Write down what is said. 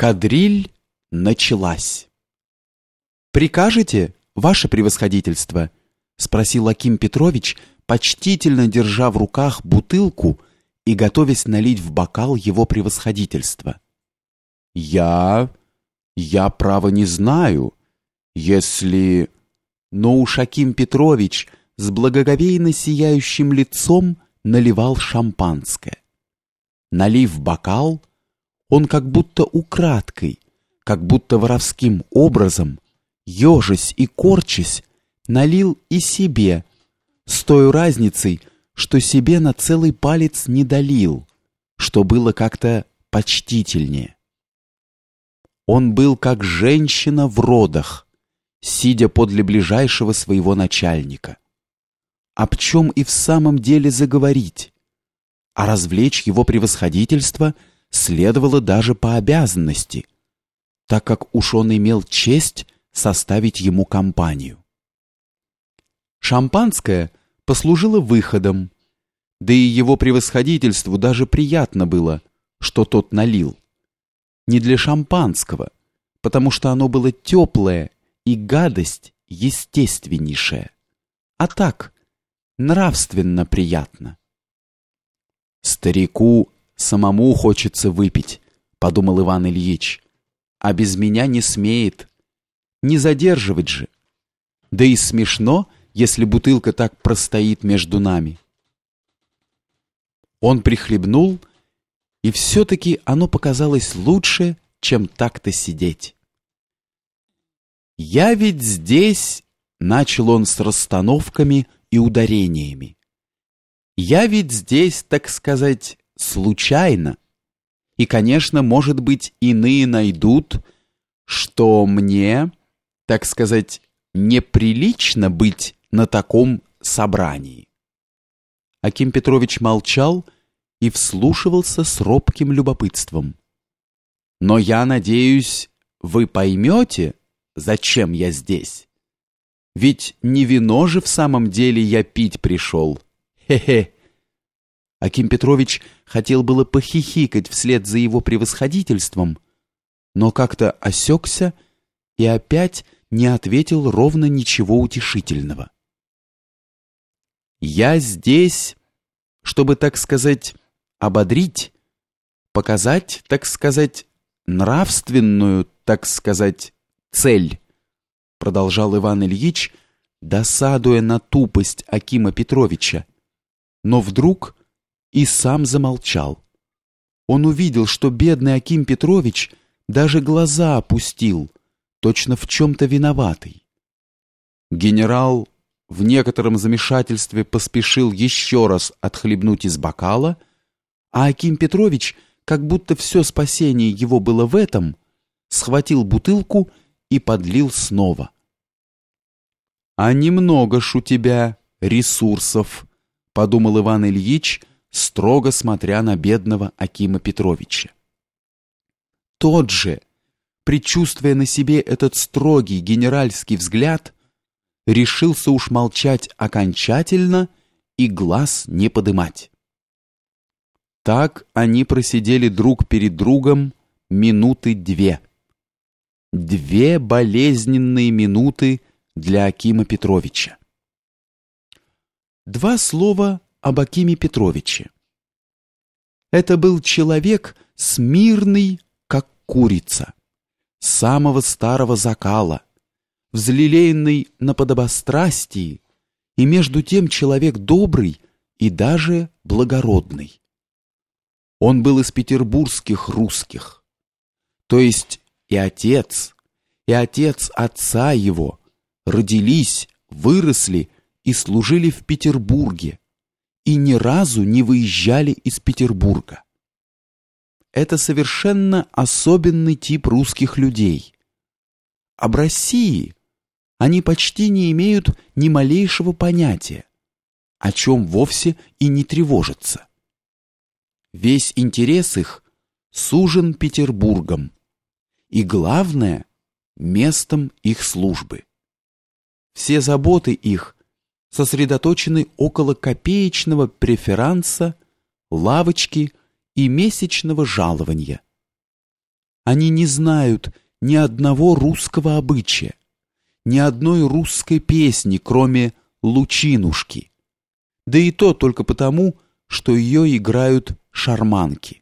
Кадриль началась. «Прикажете, ваше превосходительство?» — спросил Аким Петрович, почтительно держа в руках бутылку и готовясь налить в бокал его превосходительство. «Я... я, право, не знаю. Если...» Но уж Аким Петрович с благоговейно сияющим лицом наливал шампанское. Налив бокал, он как будто украдкой, как будто воровским образом, ежась и корчась, налил и себе, с той разницей, что себе на целый палец не долил, что было как-то почтительнее. Он был как женщина в родах, сидя подле ближайшего своего начальника. Об чем и в самом деле заговорить, а развлечь его превосходительство — следовало даже по обязанности, так как уж он имел честь составить ему компанию. Шампанское послужило выходом, да и его превосходительству даже приятно было, что тот налил. Не для шампанского, потому что оно было теплое и гадость естественнейшая, а так, нравственно приятно. Старику Самому хочется выпить, подумал Иван Ильич. А без меня не смеет. Не задерживать же. Да и смешно, если бутылка так простоит между нами. Он прихлебнул, и все-таки оно показалось лучше, чем так-то сидеть. «Я ведь здесь...» — начал он с расстановками и ударениями. «Я ведь здесь, так сказать, случайно. И, конечно, может быть, иные найдут, что мне, так сказать, неприлично быть на таком собрании. Аким Петрович молчал и вслушивался с робким любопытством. Но я надеюсь, вы поймете, зачем я здесь. Ведь не вино же в самом деле я пить пришел. Хе-хе. Аким Петрович хотел было похихикать вслед за его превосходительством, но как-то осекся и опять не ответил ровно ничего утешительного. «Я здесь, чтобы, так сказать, ободрить, показать, так сказать, нравственную, так сказать, цель», продолжал Иван Ильич, досадуя на тупость Акима Петровича. Но вдруг и сам замолчал. Он увидел, что бедный Аким Петрович даже глаза опустил, точно в чем-то виноватый. Генерал в некотором замешательстве поспешил еще раз отхлебнуть из бокала, а Аким Петрович, как будто все спасение его было в этом, схватил бутылку и подлил снова. «А немного ж у тебя ресурсов», — подумал Иван Ильич, строго смотря на бедного Акима Петровича. Тот же, предчувствуя на себе этот строгий генеральский взгляд, решился уж молчать окончательно и глаз не подымать. Так они просидели друг перед другом минуты две. Две болезненные минуты для Акима Петровича. Два слова об Акиме Петровиче. Это был человек смирный, как курица, самого старого закала, взлелеянный на подобострастии, и между тем человек добрый и даже благородный. Он был из петербургских русских, то есть и отец, и отец отца его родились, выросли и служили в Петербурге, и ни разу не выезжали из Петербурга. Это совершенно особенный тип русских людей. Об России они почти не имеют ни малейшего понятия, о чем вовсе и не тревожатся. Весь интерес их сужен Петербургом, и главное – местом их службы. Все заботы их сосредоточены около копеечного преферанса, лавочки и месячного жалования. Они не знают ни одного русского обычая, ни одной русской песни, кроме «Лучинушки». Да и то только потому, что ее играют шарманки.